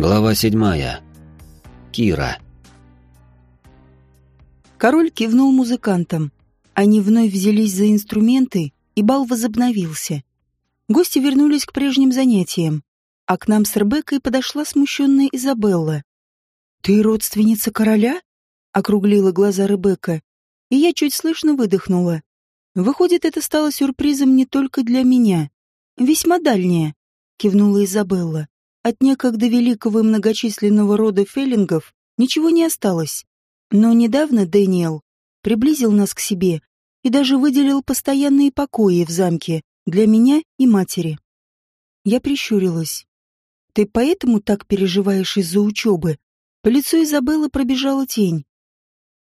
Глава седьмая. Кира. Король кивнул музыкантам. Они вновь взялись за инструменты, и бал возобновился. Гости вернулись к прежним занятиям, а к нам с Ребеккой подошла смущенная Изабелла. «Ты родственница короля?» — округлила глаза Ребекка, и я чуть слышно выдохнула. Выходит, это стало сюрпризом не только для меня. «Весьма дальняя», — кивнула Изабелла. От некогда великого и многочисленного рода феллингов ничего не осталось. Но недавно Дэниел приблизил нас к себе и даже выделил постоянные покои в замке для меня и матери. Я прищурилась. «Ты поэтому так переживаешь из-за учебы?» По лицу Изабеллы пробежала тень.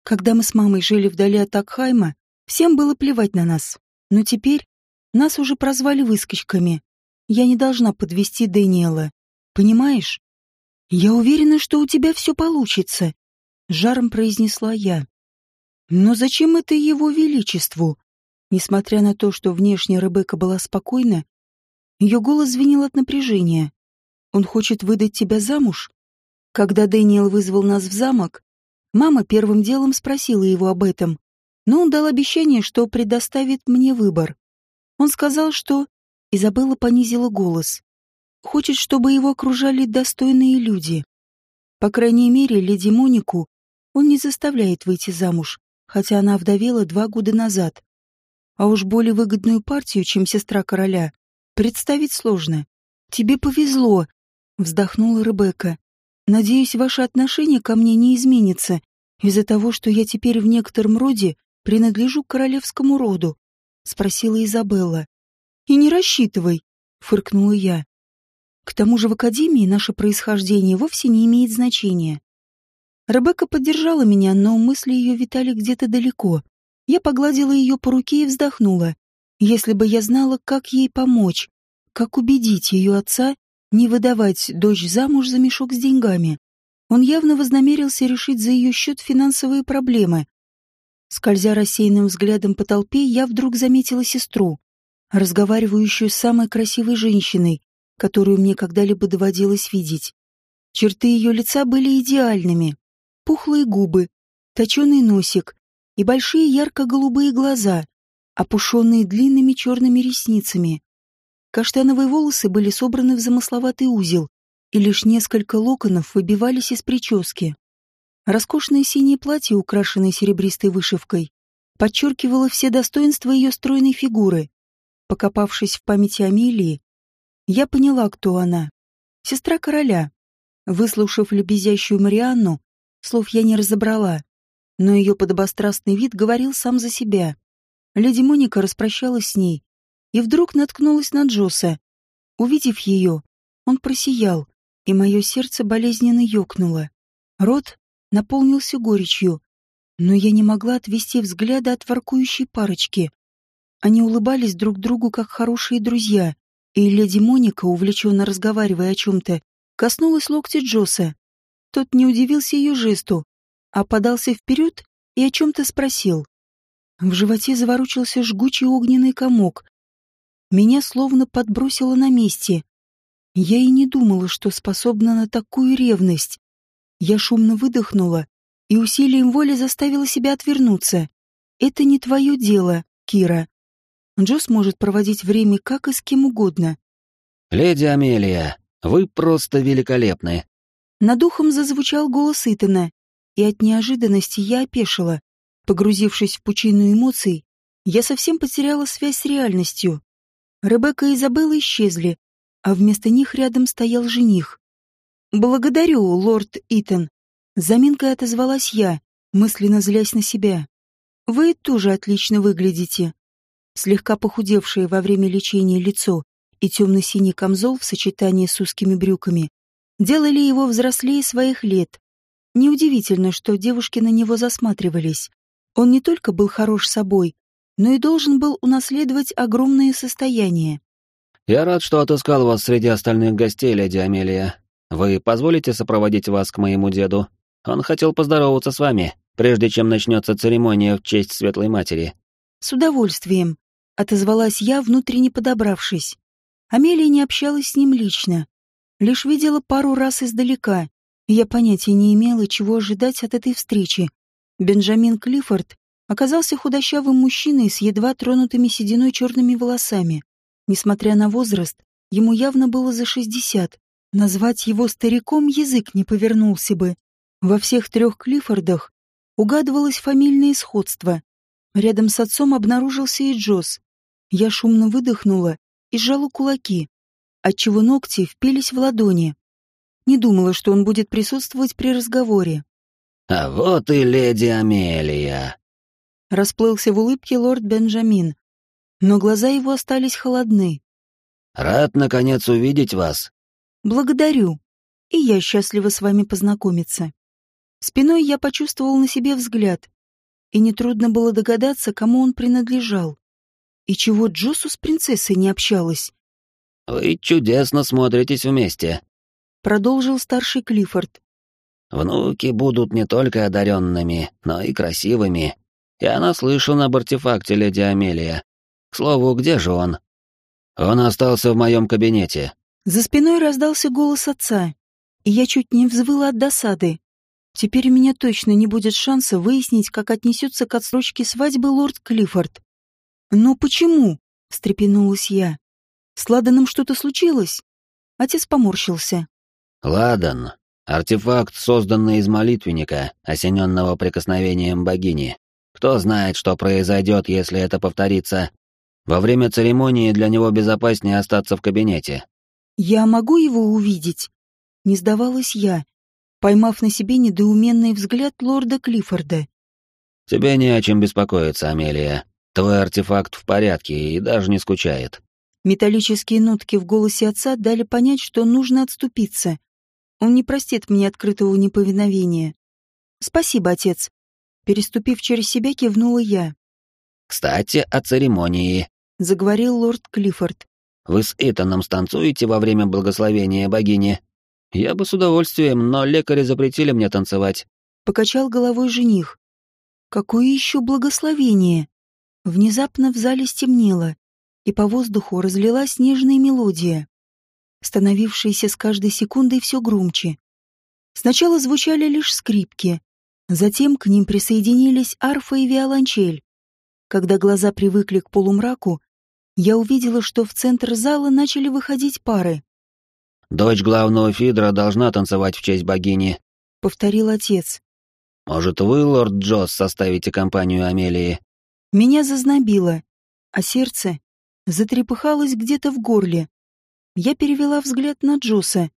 Когда мы с мамой жили вдали от Акхайма, всем было плевать на нас. Но теперь нас уже прозвали выскочками. Я не должна подвести Дэниела. Понимаешь? Я уверена, что у тебя все получится, жаром произнесла я. Но зачем это его величеству? Несмотря на то, что внешне Ребекка была спокойна, ее голос звенел от напряжения. Он хочет выдать тебя замуж? Когда Дэниел вызвал нас в замок, мама первым делом спросила его об этом, но он дал обещание, что предоставит мне выбор. Он сказал, что... Изабелла понизила голос. Хочет, чтобы его окружали достойные люди. По крайней мере, леди Монику он не заставляет выйти замуж, хотя она вдовела два года назад. А уж более выгодную партию, чем сестра короля, представить сложно. «Тебе повезло», — вздохнула Ребекка. «Надеюсь, ваше отношение ко мне не изменится из-за того, что я теперь в некотором роде принадлежу к королевскому роду», — спросила Изабелла. «И не рассчитывай», — фыркнула я. К тому же в академии наше происхождение вовсе не имеет значения. Ребекка поддержала меня, но мысли ее витали где-то далеко. Я погладила ее по руке и вздохнула. Если бы я знала, как ей помочь, как убедить ее отца не выдавать дочь замуж за мешок с деньгами. Он явно вознамерился решить за ее счет финансовые проблемы. Скользя рассеянным взглядом по толпе, я вдруг заметила сестру, разговаривающую с самой красивой женщиной, которую мне когда-либо доводилось видеть. Черты ее лица были идеальными. Пухлые губы, точеный носик и большие ярко-голубые глаза, опушенные длинными черными ресницами. Каштановые волосы были собраны в замысловатый узел, и лишь несколько локонов выбивались из прически. Роскошное синее платье, украшенное серебристой вышивкой, подчеркивало все достоинства ее стройной фигуры. Покопавшись в памяти Амелии, я поняла, кто она. Сестра короля. Выслушав лебезящую Марианну, слов я не разобрала, но ее подобострастный вид говорил сам за себя. Леди Моника распрощалась с ней и вдруг наткнулась на Джоса. Увидев ее, он просиял, и мое сердце болезненно ёкнуло. Рот наполнился горечью, но я не могла отвести взгляда от воркующей парочки. Они улыбались друг другу, как хорошие друзья, и леди Моника, увлеченно разговаривая о чем-то, коснулась локтя Джоса. Тот не удивился ее жесту, а подался вперед и о чем-то спросил. В животе заворочился жгучий огненный комок. Меня словно подбросило на месте. Я и не думала, что способна на такую ревность. Я шумно выдохнула и усилием воли заставила себя отвернуться. «Это не твое дело, Кира», Джос может проводить время как и с кем угодно. «Леди Амелия, вы просто великолепны!» Над ухом зазвучал голос Итана, и от неожиданности я опешила. Погрузившись в пучину эмоций, я совсем потеряла связь с реальностью. Ребекка и Изабелла исчезли, а вместо них рядом стоял жених. «Благодарю, лорд Итан!» Заминкой отозвалась я, мысленно злясь на себя. «Вы тоже отлично выглядите слегка похудевшее во время лечения лицо и темно-синий камзол в сочетании с узкими брюками делали его взрослее своих лет. Неудивительно, что девушки на него засматривались. Он не только был хорош собой, но и должен был унаследовать огромное состояние. «Я рад, что отыскал вас среди остальных гостей, леди Амелия. Вы позволите сопроводить вас к моему деду? Он хотел поздороваться с вами, прежде чем начнется церемония в честь Светлой Матери». «С удовольствием», отозвалась я, внутренне подобравшись. Амелия не общалась с ним лично, Лишь видела пару раз издалека, я понятия не имела, чего ожидать от этой встречи. Бенджамин Клиффорд оказался худощавым мужчиной с едва тронутыми сединой черными волосами. Несмотря на возраст, ему явно было за шестьдесят. Назвать его стариком язык не повернулся бы. Во всех трех Клиффордах угадывалось фамильное сходство. Рядом с отцом обнаружился и Джосс. Я шумно выдохнула и сжала кулаки, отчего ногти впились в ладони. Не думала, что он будет присутствовать при разговоре. «А вот и леди Амелия!» Расплылся в улыбке лорд Бенджамин, но глаза его остались холодны. «Рад, наконец, увидеть вас». «Благодарю. И я счастлива с вами познакомиться». Спиной я почувствовал на себе взгляд, и нетрудно было догадаться, кому он принадлежал. И чего Джосу с принцессой не общалась. «Вы чудесно смотритесь вместе», — продолжил старший Клиффорд. «Внуки будут не только одаренными, но и красивыми. Я наслышан об артефакте леди Амелия. К слову, где же он?» «Он остался в моем кабинете». За спиной раздался голос отца, и я чуть не взвыла от досады. Теперь у меня точно не будет шанса выяснить, как отнесется к отсрочке свадьбы лорд Клиффорд. «Но почему?» — встрепенулась я. «С Ладаном что-то случилось?» Отец поморщился. «Ладан. Артефакт, созданный из молитвенника, осененного прикосновением богини. Кто знает, что произойдет, если это повторится. Во время церемонии для него безопаснее остаться в кабинете». «Я могу его увидеть?» Не сдавалась я, поймав на себе недоуменный взгляд лорда Клиффорда. «Тебе не о чем беспокоиться, Амелия. Твой артефакт в порядке и даже не скучает». Металлические нотки в голосе отца дали понять, что нужно отступиться. Он не простит мне открытого неповиновения. «Спасибо, отец». Переступив через себя, кивнула я. «Кстати, о церемонии», — заговорил лорд Клиффорд. «Вы с Итаном станцуете во время благословения богини?» Я бы с удовольствием, но лекари запретили мне танцевать. Покачал головой жених. Какое еще благословение! Внезапно в зале стемнело, и по воздуху разлилась нежная мелодия, становившаяся с каждой секундой все громче. Сначала звучали лишь скрипки, затем к ним присоединились арфа и виолончель. Когда глаза привыкли к полумраку, я увидела, что в центр зала начали выходить пары. Дочь главного Фидра должна танцевать в честь богини», — повторил отец. «Может, вы, лорд Джосс, составите компанию Амелии?» Меня зазнобило, а сердце затрепыхалось где-то в горле. Я перевела взгляд на Джосса,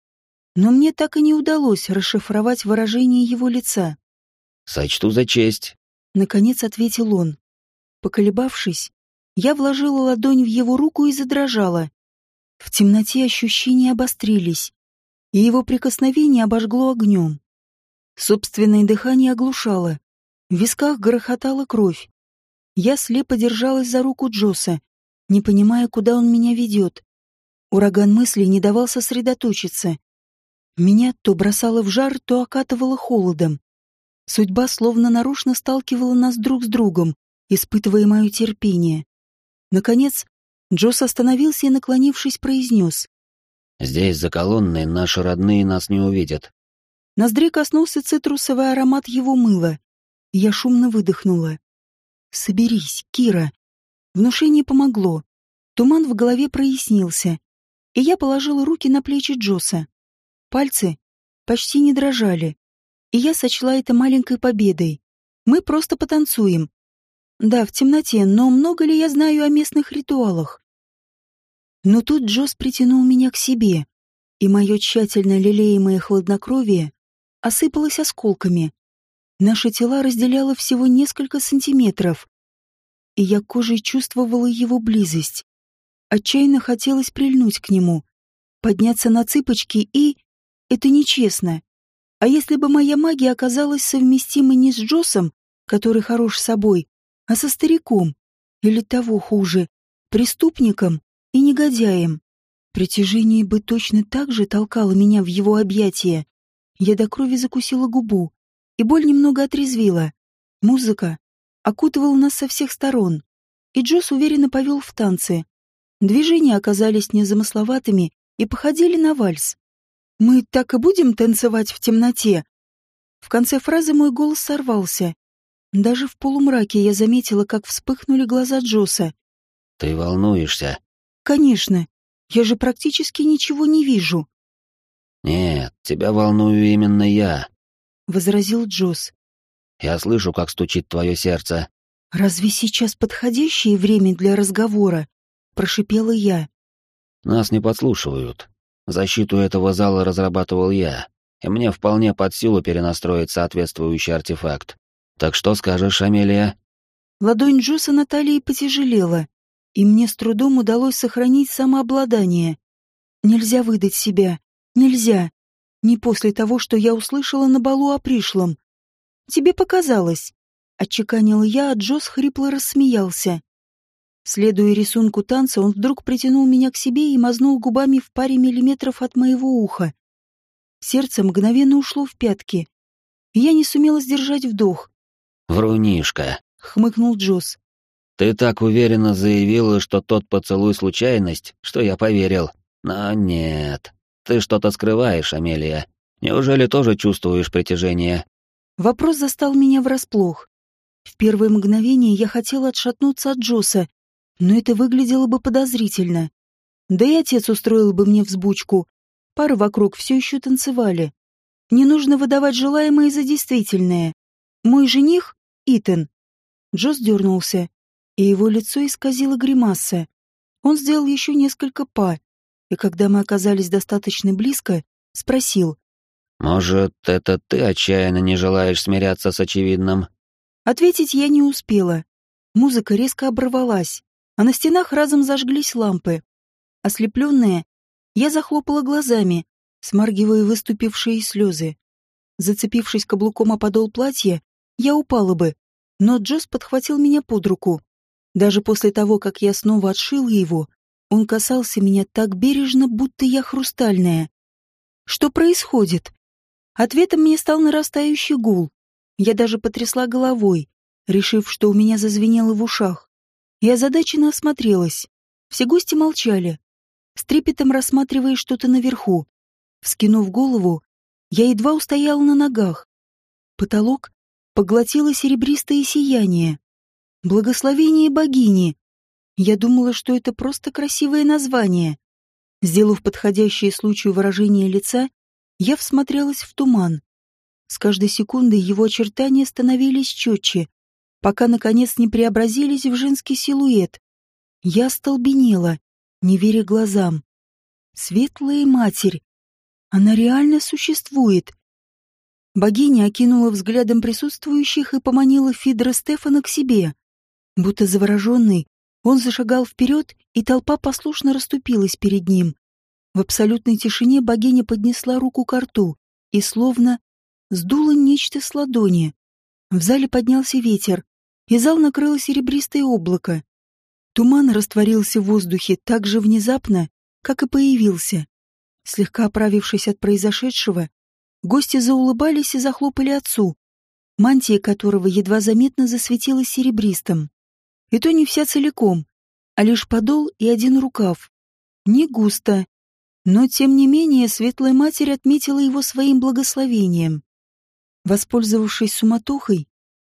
но мне так и не удалось расшифровать выражение его лица. «Сочту за честь», — наконец ответил он. Поколебавшись, я вложила ладонь в его руку и задрожала. В темноте ощущения обострились, и его прикосновение обожгло огнем. Собственное дыхание оглушало, в висках грохотала кровь. Я слепо держалась за руку Джоса, не понимая, куда он меня ведет. Ураган мыслей не давал сосредоточиться. Меня то бросало в жар, то окатывало холодом. Судьба словно нарочно сталкивала нас друг с другом, испытывая мое терпение. Наконец, Джос остановился и, наклонившись, произнес. «Здесь, за колонной, наши родные нас не увидят». Ноздри коснулся цитрусовый аромат его мыла. Я шумно выдохнула. «Соберись, Кира». Внушение помогло. Туман в голове прояснился, и я положила руки на плечи Джоса. Пальцы почти не дрожали, и я сочла это маленькой победой. Мы просто потанцуем, да, в темноте, но много ли я знаю о местных ритуалах? Но тут Джос притянул меня к себе, и мое тщательно лелеемое хладнокровие осыпалось осколками. Наши тела разделяло всего несколько сантиметров, и я кожей чувствовала его близость. Отчаянно хотелось прильнуть к нему, подняться на цыпочки и... Это нечестно. А если бы моя магия оказалась совместима не с Джосом, который хорош собой, а со стариком, или того хуже, преступником и негодяем. Притяжение бы точно так же толкало меня в его объятия. Я до крови закусила губу, и боль немного отрезвила. Музыка окутывала нас со всех сторон, и Джос уверенно повел в танцы. Движения оказались незамысловатыми и походили на вальс. Мы так и будем танцевать в темноте?» В конце фразы мой голос сорвался. Даже в полумраке я заметила, как вспыхнули глаза Джоса. «Ты волнуешься?» «Конечно. Я же практически ничего не вижу». «Нет, тебя волную именно я», — возразил Джос. «Я слышу, как стучит твое сердце». «Разве сейчас подходящее время для разговора?» — прошипела я. «Нас не подслушивают. Защиту этого зала разрабатывал я, и мне вполне под силу перенастроить соответствующий артефакт. Так что скажешь, Амелия?» Ладонь Джоса на талии потяжелела, и мне с трудом удалось сохранить самообладание. Нельзя выдать себя. Нельзя. Не после того, что я услышала на балу о пришлом. Тебе показалось. Отчеканила я, а Джос хрипло рассмеялся. Следуя рисунку танца, он вдруг притянул меня к себе и мазнул губами в паре миллиметров от моего уха. Сердце мгновенно ушло в пятки. Я не сумела сдержать вдох. «Врунишка», — хмыкнул Джос. «Ты так уверенно заявила, что тот поцелуй — случайность, что я поверил. Но нет, ты что-то скрываешь, Амелия. Неужели тоже чувствуешь притяжение?» Вопрос застал меня врасплох. В первое мгновение я хотела отшатнуться от Джоса, но это выглядело бы подозрительно. Да и отец устроил бы мне взбучку. Пары вокруг все еще танцевали. Не нужно выдавать желаемое за действительное. Мой жених — Итан. Джос дернулся, и его лицо исказило гримаса. Он сделал еще несколько па, и когда мы оказались достаточно близко, спросил. «Может, это ты отчаянно не желаешь смиряться с очевидным?» Ответить я не успела. Музыка резко оборвалась, а на стенах разом зажглись лампы. Ослепленная, я захлопала глазами, смаргивая выступившие слезы. Зацепившись каблуком о подол платья, я упала бы, но Джос подхватил меня под руку. Даже после того, как я снова отшила его, он касался меня так бережно, будто я хрустальная. Что происходит? Ответом мне стал нарастающий гул. Я даже потрясла головой, решив, что у меня зазвенело в ушах. Я озадаченно осмотрелась. Все гости молчали, с трепетом рассматривая что-то наверху. Вскинув голову, я едва устояла на ногах. Потолок поглотило серебристое сияние. Благословение богини. Я думала, что это просто красивое название. Сделав подходящее случаю выражение лица, я всмотрелась в туман. С каждой секундой его очертания становились четче, пока, наконец, не преобразились в женский силуэт. Я столбенела, не веря глазам. Светлая Матерь. Она реально существует. Богиня окинула взглядом присутствующих и поманила Фидра Стефана к себе. Будто завороженный, он зашагал вперед, и толпа послушно расступилась перед ним. В абсолютной тишине богиня поднесла руку к рту и словно сдула нечто с ладони. В зале поднялся ветер, и зал накрыло серебристое облако. Туман растворился в воздухе так же внезапно, как и появился. Слегка оправившись от произошедшего, гости заулыбались и захлопали отцу, мантия которого едва заметно засветилась серебристым. И то не вся целиком, а лишь подол и один рукав. Не густо, но тем не менее Светлая Матерь отметила его своим благословением. Воспользовавшись суматохой,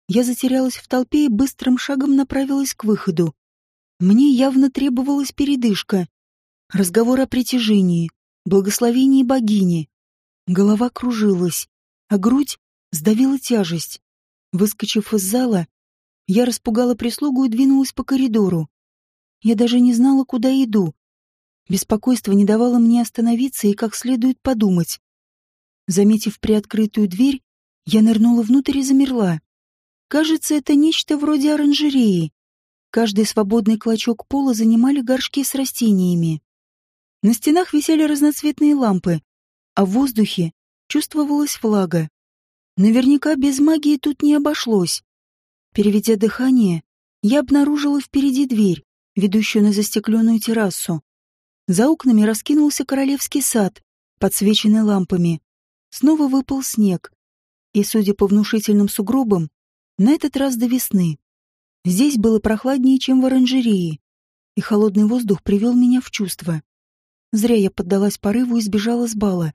я затерялась в толпе и быстрым шагом направилась к выходу. Мне явно требовалась передышка. Разговор о притяжении, благословении богини. Голова кружилась, а грудь сдавила тяжесть. Выскочив из зала, я распугала прислугу и двинулась по коридору. Я даже не знала, куда иду. Беспокойство не давало мне остановиться и как следует подумать. Заметив приоткрытую дверь, я нырнула внутрь и замерла. Кажется, это нечто вроде оранжереи. Каждый свободный клочок пола занимали горшки с растениями. На стенах висели разноцветные лампы, а в воздухе чувствовалась влага. Наверняка без магии тут не обошлось. Переведя дыхание, я обнаружила впереди дверь, ведущую на застекленную террасу. За окнами раскинулся королевский сад, подсвеченный лампами. Снова выпал снег. И, судя по внушительным сугробам, на этот раз до весны. Здесь было прохладнее, чем в оранжерее, и холодный воздух привел меня в чувство. Зря я поддалась порыву и сбежала с бала.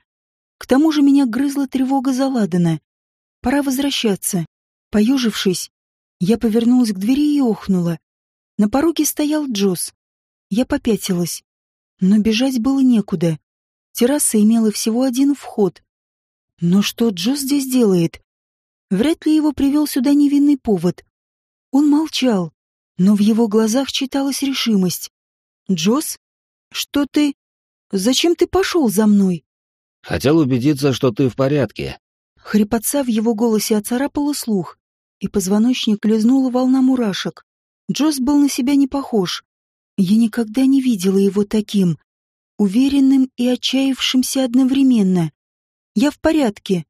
К тому же меня грызла тревога за Ладана. Пора возвращаться. Поежившись, я повернулась к двери и охнула. На пороге стоял Джосс. Я попятилась. Но бежать было некуда. Терраса имела всего один вход. Но что Джосс здесь делает? Вряд ли его привел сюда невинный повод. Он молчал, но в его глазах читалась решимость. «Джосс? Что ты... Зачем ты пошел за мной?» «Хотел убедиться, что ты в порядке». Хрипотца в его голосе оцарапала слух, и позвоночник лизнула волна мурашек. Джосс был на себя не похож. Я никогда не видела его таким, уверенным и отчаявшимся одновременно. «Я в порядке».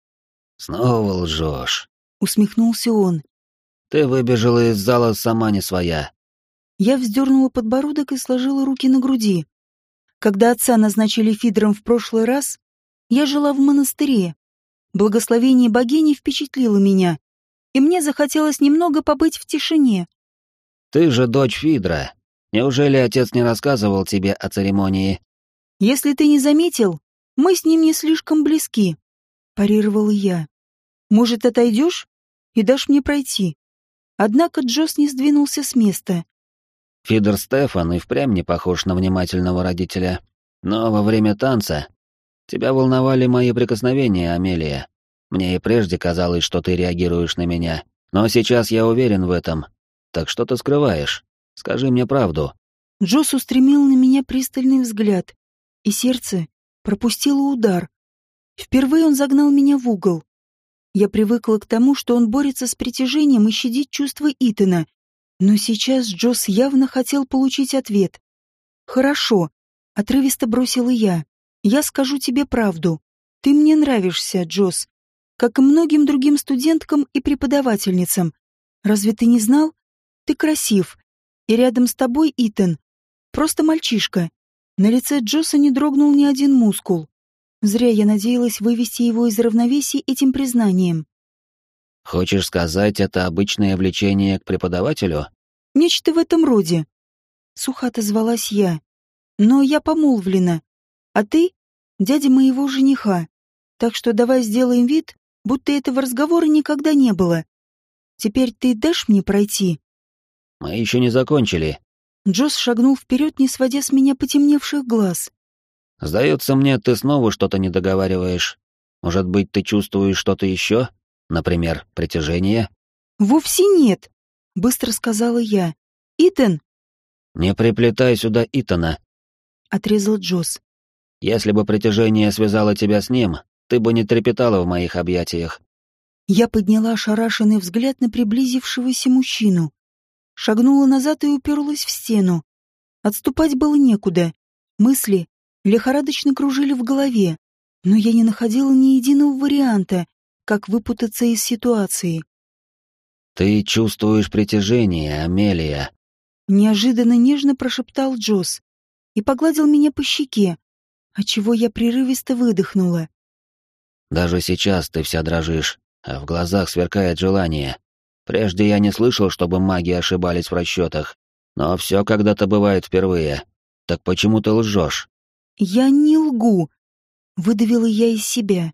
«Снова лжешь», — усмехнулся он. «Ты выбежала из зала сама не своя». Я вздернула подбородок и сложила руки на груди. Когда отца назначили фидером в прошлый раз, я жила в монастыре. Благословение богини впечатлило меня, и мне захотелось немного побыть в тишине. «Ты же дочь Фидра. Неужели отец не рассказывал тебе о церемонии?» «Если ты не заметил, мы с ним не слишком близки», — парировала я. «Может, отойдешь и дашь мне пройти?» Однако Джос не сдвинулся с места. Фидер Стефан и впрямь не похож на внимательного родителя. Но во время танца тебя волновали мои прикосновения, Амелия. Мне и прежде казалось, что ты реагируешь на меня, но сейчас я уверен в этом. Так что ты скрываешь? Скажи мне правду». Джос устремил на меня пристальный взгляд, и сердце пропустило удар. Впервые он загнал меня в угол. Я привыкла к тому, что он борется с притяжением и щадит чувства Итана, но сейчас Джос явно хотел получить ответ. «Хорошо», — отрывисто бросила я. «Я скажу тебе правду. Ты мне нравишься, Джос как и многим другим студенткам и преподавательницам. Разве ты не знал? Ты красив. И рядом с тобой Итан. Просто мальчишка. На лице Джоса не дрогнул ни один мускул. Зря я надеялась вывести его из равновесия этим признанием. «Хочешь сказать, это обычное влечение к преподавателю?» «Нечто в этом роде». Сухо отозвалась я. «Но я помолвлена. А ты — дядя моего жениха. Так что давай сделаем вид, будто этого разговора никогда не было. Теперь ты дашь мне пройти?» «Мы еще не закончили». Джосс шагнул вперед, не сводя с меня потемневших глаз. «Сдается мне, ты снова что-то не договариваешь. Может быть, ты чувствуешь что-то еще? Например, притяжение?» «Вовсе нет», — быстро сказала я. «Итан!» «Не приплетай сюда Итана», — отрезал Джосс. «Если бы притяжение связало тебя с ним, ты бы не трепетала в моих объятиях. Я подняла ошарашенный взгляд на приблизившегося мужчину. Шагнула назад и уперлась в стену. Отступать было некуда. Мысли лихорадочно кружили в голове, но я не находила ни единого варианта, как выпутаться из ситуации. «Ты чувствуешь притяжение, Амелия», — неожиданно нежно прошептал Джосс и погладил меня по щеке, отчего я прерывисто выдохнула. Даже сейчас ты вся дрожишь, а в глазах сверкает желание. Прежде я не слышал, чтобы маги ошибались в расчетах. Но все когда-то бывает впервые. Так почему ты лжешь? Я не лгу. Выдавила я из себя.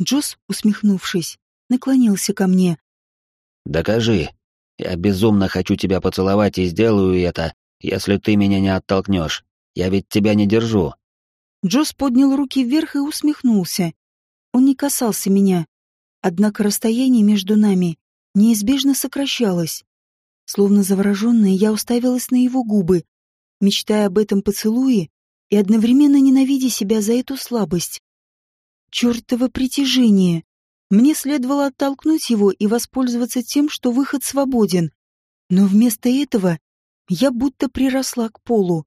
Джос, усмехнувшись, наклонился ко мне. Докажи. Я безумно хочу тебя поцеловать и сделаю это, если ты меня не оттолкнешь. Я ведь тебя не держу. Джос поднял руки вверх и усмехнулся. Он не касался меня, однако расстояние между нами неизбежно сокращалось. Словно завороженная, я уставилась на его губы, мечтая об этом поцелуе и одновременно ненавидя себя за эту слабость. Чёртово притяжение! Мне следовало оттолкнуть его и воспользоваться тем, что выход свободен. Но вместо этого я будто приросла к полу.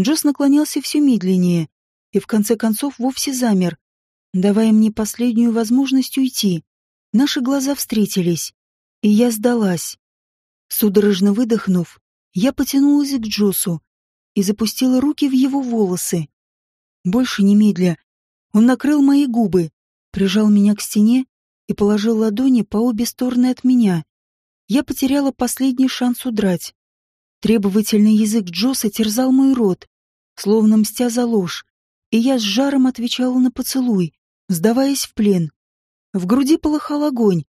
Джос наклонялся все медленнее и в конце концов вовсе замер, давая мне последнюю возможность уйти. Наши глаза встретились, и я сдалась. Судорожно выдохнув, я потянулась к Джосу и запустила руки в его волосы. Больше немедля. Он накрыл мои губы, прижал меня к стене и положил ладони по обе стороны от меня. Я потеряла последний шанс удрать. Требовательный язык Джоса терзал мой рот, словно мстя за ложь, и я с жаром отвечала на поцелуй, сдаваясь в плен. В груди полыхал огонь,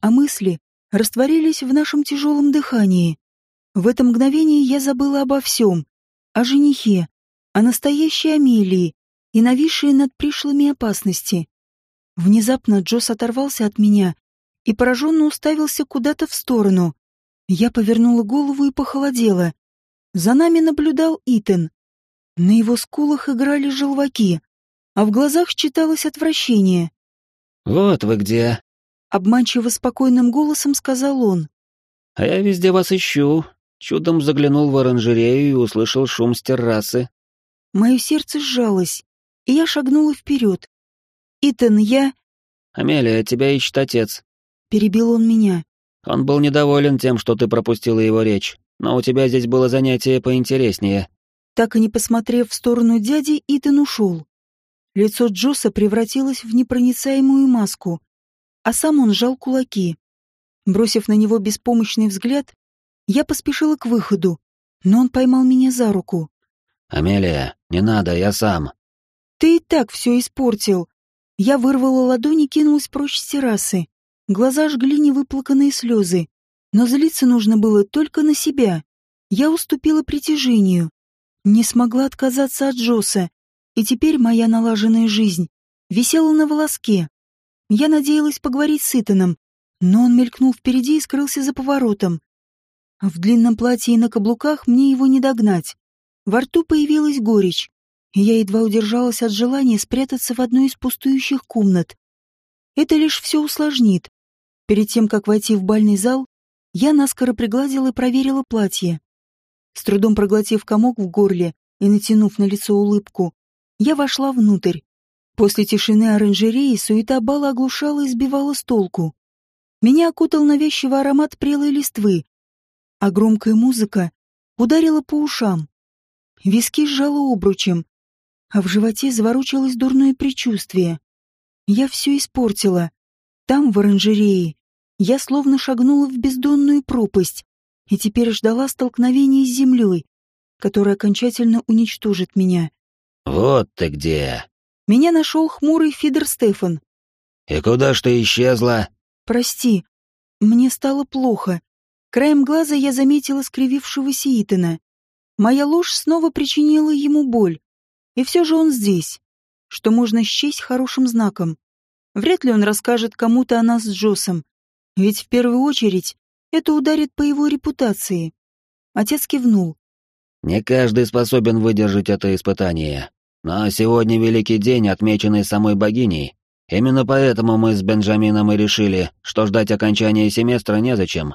а мысли растворились в нашем тяжелом дыхании. В это мгновение я забыла обо всем. О женихе, о настоящей Амелии и нависшей над пришлыми опасности. Внезапно Джос оторвался от меня и пораженно уставился куда-то в сторону. Я повернула голову и похолодела. За нами наблюдал Итан. На его скулах играли желваки, а в глазах читалось отвращение. «Вот вы где!» — обманчиво спокойным голосом сказал он. «А я везде вас ищу. Чудом заглянул в оранжерею и услышал шум с террасы». Мое сердце сжалось, и я шагнула вперед. «Итан, я...» «Амелия, тебя ищет отец», — перебил он меня. «Он был недоволен тем, что ты пропустила его речь, но у тебя здесь было занятие поинтереснее». Так и не посмотрев в сторону дяди, Итан ушел. Лицо Джоса превратилось в непроницаемую маску, а сам он сжал кулаки. Бросив на него беспомощный взгляд, я поспешила к выходу, но он поймал меня за руку. «Амелия, не надо, я сам». «Ты и так все испортил». Я вырвала ладони и кинулась прочь с террасы. Глаза жгли невыплаканные слезы. Но злиться нужно было только на себя. Я уступила притяжению. Не смогла отказаться от Джоса, и теперь моя налаженная жизнь висела на волоске. Я надеялась поговорить с Итаном, но он мелькнул впереди и скрылся за поворотом. В длинном платье и на каблуках мне его не догнать. Во рту появилась горечь, и я едва удержалась от желания спрятаться в одной из пустующих комнат. Это лишь все усложнит. Перед тем, как войти в бальный зал, я наскоро пригладила и проверила платье. С трудом проглотив комок в горле и натянув на лицо улыбку, я вошла внутрь. После тишины оранжереи суета бала оглушала и сбивала с толку. Меня окутал навязчивый аромат прелой листвы, а громкая музыка ударила по ушам. Виски сжало обручем, а в животе заворочилось дурное предчувствие. Я все испортила. Там, в оранжерее, я словно шагнула в бездонную пропасть и теперь ждала столкновения с землей, которая окончательно уничтожит меня. «Вот ты где!» Меня нашел хмурый Фидер Стефан. «И куда ж ты исчезла?» «Прости, мне стало плохо. Краем глаза я заметила скривившегося Итана. Моя ложь снова причинила ему боль. И все же он здесь, что можно счесть хорошим знаком. Вряд ли он расскажет кому-то о нас с Джосом, ведь в первую очередь это ударит по его репутации. Отец кивнул. Не каждый способен выдержать это испытание. Но сегодня великий день, отмеченный самой богиней. Именно поэтому мы с Бенджамином и решили, что ждать окончания семестра незачем.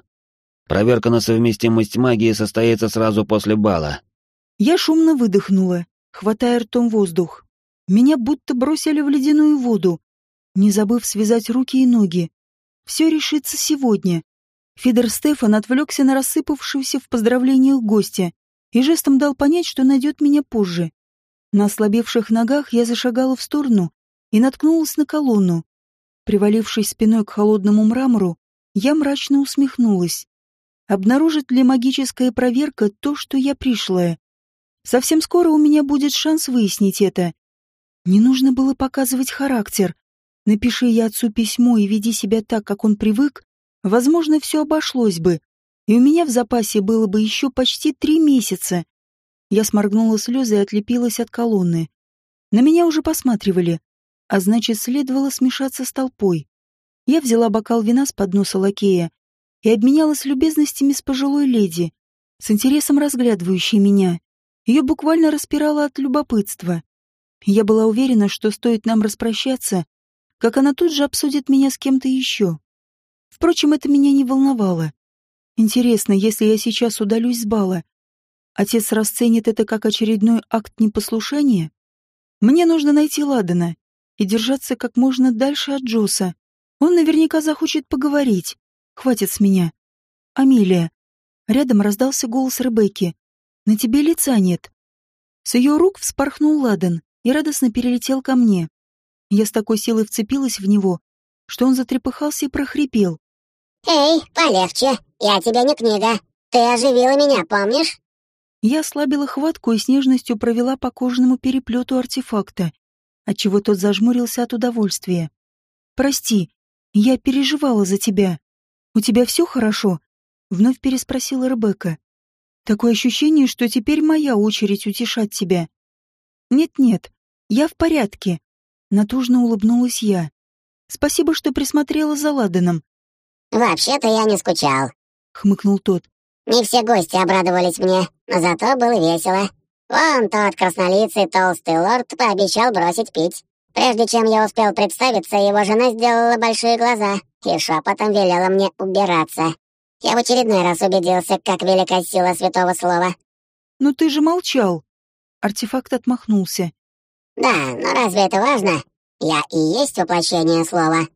Проверка на совместимость магии состоится сразу после бала. Я шумно выдохнула, хватая ртом воздух. Меня будто бросили в ледяную воду, не забыв связать руки и ноги. Все решится сегодня. Фидер Стефан отвлекся на рассыпавшегося в поздравлениях гостя и жестом дал понять, что найдет меня позже. На ослабевших ногах я зашагала в сторону и наткнулась на колонну. Привалившись спиной к холодному мрамору, я мрачно усмехнулась. Обнаружит ли магическая проверка то, что я пришлая? Совсем скоро у меня будет шанс выяснить это. Не нужно было показывать характер. Напиши я отцу письмо и веди себя так, как он привык, возможно, все обошлось бы и у меня в запасе было бы еще почти три месяца. Я сморгнула слезы и отлепилась от колонны. На меня уже посматривали, а значит, следовало смешаться с толпой. Я взяла бокал вина с подноса лакея и обменялась любезностями с пожилой леди, с интересом разглядывающей меня. Ее буквально распирало от любопытства. Я была уверена, что стоит нам распрощаться, как она тут же обсудит меня с кем-то еще. Впрочем, это меня не волновало. Интересно, если я сейчас удалюсь с бала, отец расценит это как очередной акт непослушания? Мне нужно найти Ладана и держаться как можно дальше от Джоса. Он наверняка захочет поговорить. Хватит с меня. Амелия. Рядом раздался голос Ребекки. На тебе лица нет. С ее рук вспорхнул Ладан и радостно перелетел ко мне. Я с такой силой вцепилась в него, что он затрепыхался и прохрипел. «Эй, полегче, я тебе не книга. Ты оживила меня, помнишь?» Я ослабила хватку и с нежностью провела по кожному переплету артефакта. отчего тот зажмурился от удовольствия. «Прости, я переживала за тебя. У тебя все хорошо?» — вновь переспросила Ребекка. «Такое ощущение, что теперь моя очередь утешать тебя». «Нет-нет, я в порядке», — натужно улыбнулась я. «Спасибо, что присмотрела за Ладаном». «Вообще-то я не скучал», — хмыкнул тот. «Не все гости обрадовались мне, но зато было весело. Вон тот краснолицый толстый лорд пообещал бросить пить. Прежде чем я успел представиться, его жена сделала большие глаза и шепотом велела мне убираться. Я в очередной раз убедился, как велика сила святого слова. «Но ты же молчал!» Артефакт отмахнулся. «Да, но разве это важно? Я и есть воплощение слова».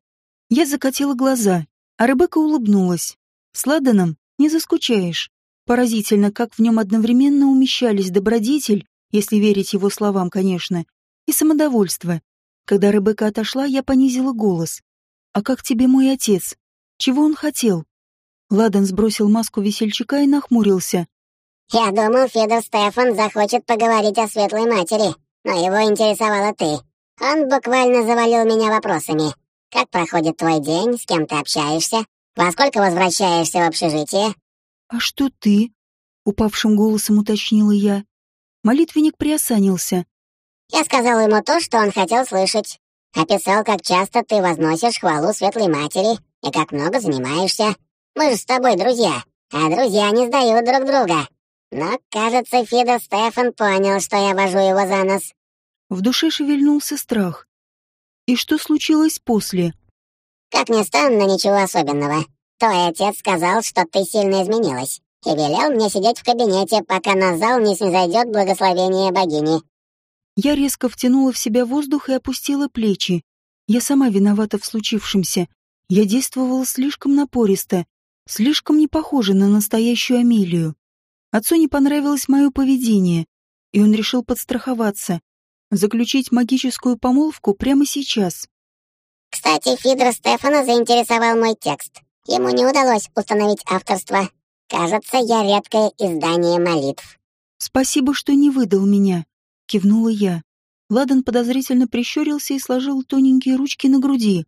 Я закатила глаза, а Ребекка улыбнулась. «С Ладаном не заскучаешь. Поразительно, как в нем одновременно умещались добродетель, если верить его словам, конечно, и самодовольство. Когда Ребекка отошла, я понизила голос. «А как тебе мой отец? Чего он хотел?» Ладан сбросил маску весельчака и нахмурился. «Я думал, Федор Стефан захочет поговорить о светлой матери, но его интересовала ты. Он буквально завалил меня вопросами. Как проходит твой день, с кем ты общаешься, во сколько возвращаешься в общежитие, «А что ты?» — упавшим голосом уточнила я. Молитвенник приосанился. «Я сказал ему то, что он хотел слышать. Описал, как часто ты возносишь хвалу Светлой Матери и как много занимаешься. Мы же с тобой друзья, а друзья не сдают друг друга. Но, кажется, Фидо Стефан понял, что я вожу его за нос». В душе шевельнулся страх. «И что случилось после?» «Как ни странно, ничего особенного. Твой отец сказал, что ты сильно изменилась, и велел мне сидеть в кабинете, пока на зал не снизойдет благословение богини». Я резко втянула в себя воздух и опустила плечи. Я сама виновата в случившемся. Я действовала слишком напористо, слишком не похожа на настоящую Амелию. Отцу не понравилось мое поведение, и он решил подстраховаться, заключить магическую помолвку прямо сейчас. «Кстати, Фидра Стефана заинтересовал мой текст. Ему не удалось установить авторство. Кажется, я редкое издание молитв. «Спасибо, что не выдал меня», — кивнула я. Ладан подозрительно прищурился и сложил тоненькие ручки на груди.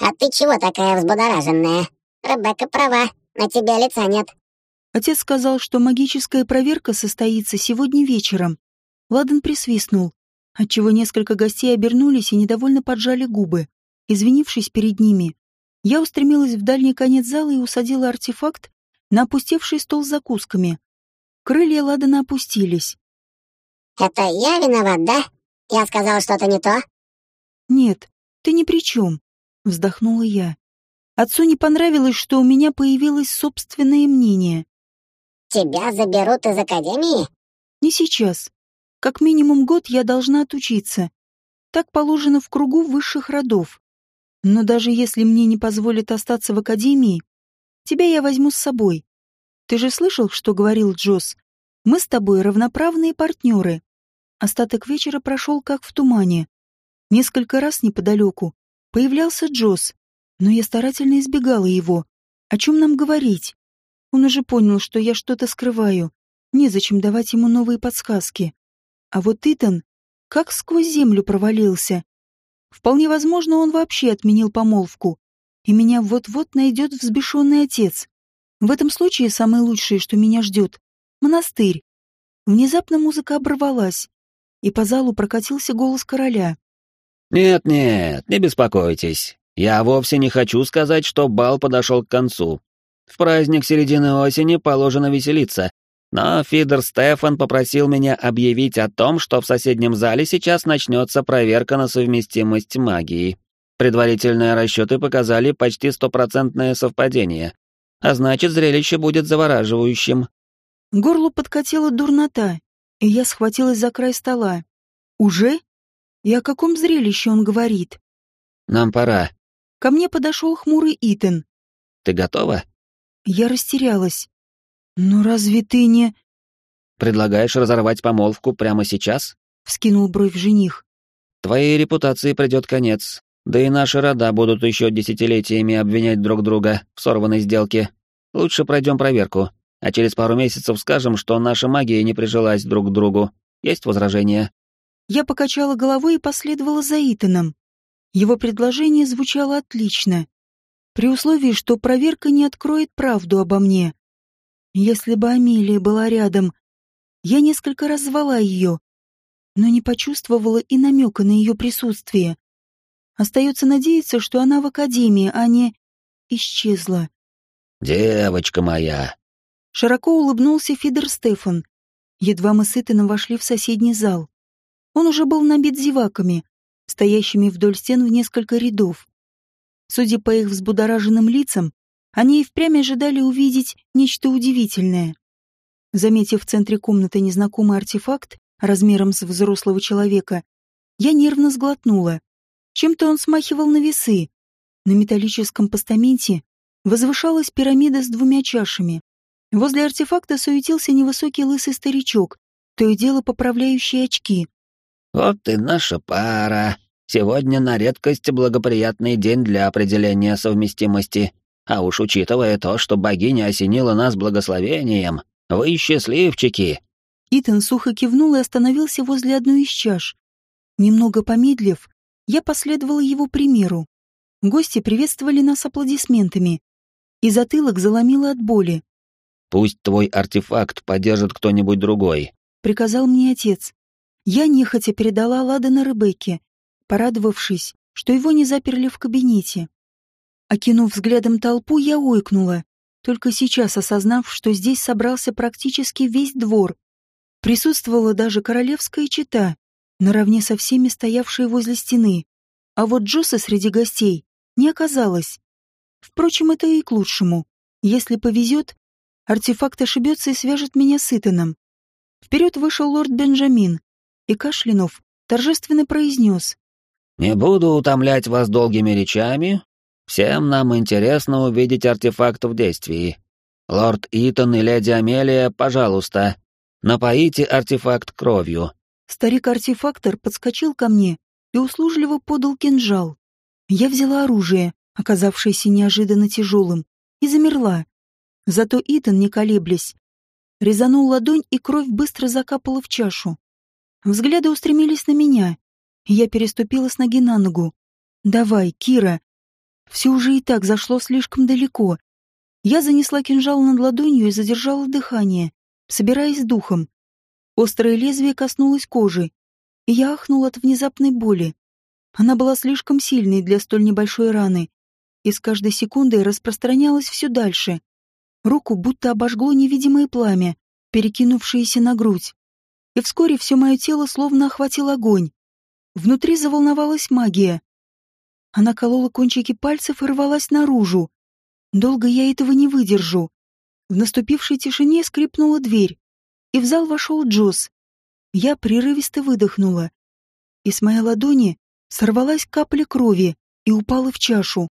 «А ты чего такая взбудораженная? Ребекка права, на тебя лица нет». Отец сказал, что магическая проверка состоится сегодня вечером. Ладан присвистнул, отчего несколько гостей обернулись и недовольно поджали губы. Извинившись перед ними, я устремилась в дальний конец зала и усадила артефакт на опустевший стол с закусками. Крылья Ладана опустились. «Это я виноват, да? Я сказал что-то не то?» «Нет, ты ни при чем», — вздохнула я. Отцу не понравилось, что у меня появилось собственное мнение. «Тебя заберут из академии?» «Не сейчас. Как минимум год я должна отучиться. Так положено в кругу высших родов. Но даже если мне не позволят остаться в академии, тебя я возьму с собой. Ты же слышал, что говорил Джосс? Мы с тобой равноправные партнеры. Остаток вечера прошел как в тумане. Несколько раз неподалеку появлялся Джосс, но я старательно избегала его. О чем нам говорить? Он уже понял, что я что-то скрываю. Незачем давать ему новые подсказки. А вот Итан как сквозь землю провалился. Вполне возможно, он вообще отменил помолвку, и меня вот-вот найдет взбешенный отец. В этом случае самое лучшее, что меня ждет — монастырь. Внезапно музыка оборвалась, и по залу прокатился голос короля. «Нет-нет, не беспокойтесь. Я вовсе не хочу сказать, что бал подошел к концу. В праздник середины осени положено веселиться, но Фидер Стефан попросил меня объявить о том, что в соседнем зале сейчас начнется проверка на совместимость магии. Предварительные расчеты показали почти стопроцентное совпадение, а значит, зрелище будет завораживающим. Горлу подкатила дурнота, и я схватилась за край стола. «Уже? И о каком зрелище он говорит?» «Нам пора». Ко мне подошел хмурый Итан. «Ты готова?» Я растерялась. «Но разве ты не...» «Предлагаешь разорвать помолвку прямо сейчас?» — вскинул бровь жених. «Твоей репутации придет конец, да и наши рода будут еще десятилетиями обвинять друг друга в сорванной сделке. Лучше пройдем проверку, а через пару месяцев скажем, что наша магия не прижилась друг к другу. Есть возражения?» Я покачала головой и последовала за Итаном. Его предложение звучало отлично, при условии, что проверка не откроет правду обо мне. Если бы Амелия была рядом, я несколько раз звала ее, но не почувствовала и намека на ее присутствие. Остается надеяться, что она в академии, а не исчезла. «Девочка моя!» Широко улыбнулся Фидер Стефан. Едва мы с Итаном вошли в соседний зал. Он уже был набит зеваками, стоящими вдоль стен в несколько рядов. Судя по их взбудораженным лицам, они и впрямь ожидали увидеть нечто удивительное. Заметив в центре комнаты незнакомый артефакт размером с взрослого человека, я нервно сглотнула. Чем-то он смахивал на весы. На металлическом постаменте возвышалась пирамида с двумя чашами. Возле артефакта суетился невысокий лысый старичок, то и дело поправляющий очки. «Вот и наша пара. Сегодня на редкость благоприятный день для определения совместимости. А уж учитывая то, что богиня осенила нас благословением, вы счастливчики!» Итан сухо кивнул и остановился возле одной из чаш. Немного помедлив, я последовала его примеру. Гости приветствовали нас аплодисментами, и затылок заломило от боли. «Пусть твой артефакт поддержит кто-нибудь другой», — приказал мне отец. Я нехотя передала Ладана Ребекке, порадовавшись, что его не заперли в кабинете. Окинув взглядом толпу, я ойкнула, только сейчас осознав, что здесь собрался практически весь двор. Присутствовала даже королевская чета, наравне со всеми стоявшие возле стены. А вот Джоса среди гостей не оказалось. Впрочем, это и к лучшему. Если повезет, артефакт ошибется и свяжет меня с Итаном. Вперед вышел лорд Бенджамин, и Кашлинов торжественно произнес. «Не буду утомлять вас долгими речами. Всем нам интересно увидеть артефакт в действии. Лорд Итан и леди Амелия, пожалуйста, напоите артефакт кровью». Старик-артефактор подскочил ко мне и услужливо подал кинжал. Я взяла оружие, оказавшееся неожиданно тяжелым, и замерла. Зато Итан, не колеблясь, резанул ладонь, и кровь быстро закапала в чашу. Взгляды устремились на меня. Я переступила с ноги на ногу. «Давай, Кира!» Все уже и так зашло слишком далеко. Я занесла кинжал над ладонью и задержала дыхание, собираясь духом. Острое лезвие коснулось кожи, и я ахнула от внезапной боли. Она была слишком сильной для столь небольшой раны, и с каждой секундой распространялась все дальше. Руку будто обожгло невидимое пламя, перекинувшееся на грудь и вскоре все мое тело словно охватил огонь. Внутри заволновалась магия. Она колола кончики пальцев и рвалась наружу. Долго я этого не выдержу. В наступившей тишине скрипнула дверь, и в зал вошел Джосс. Я прерывисто выдохнула, и с моей ладони сорвалась капля крови и упала в чашу.